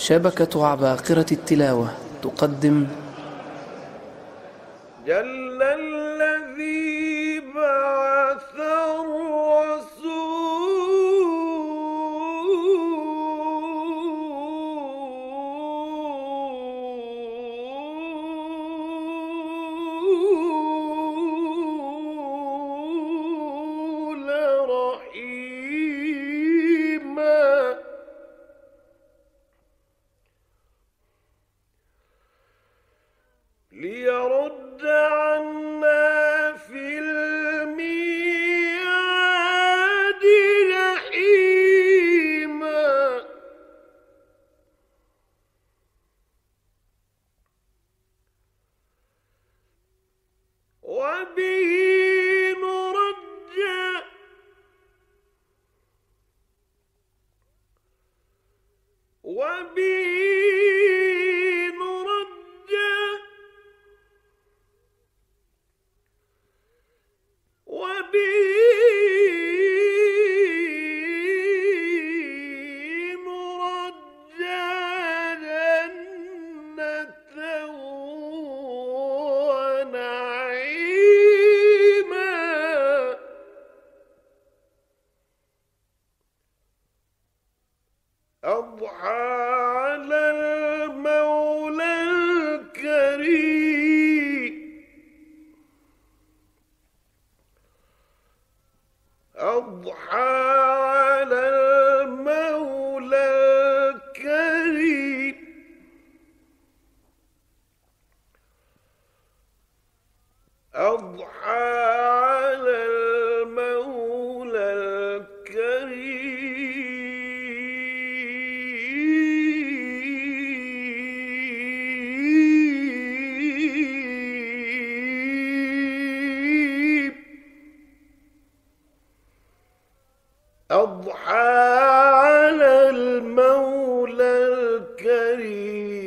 شبكة عباقرة التلاوة تقدم جل الذي ليرد عنا في الميعاد جحيما. وبه نرجى وبه أضحى على المولى الكريم. أضحى على المولى الكريم. أضحى أضحى على المولى الكريم.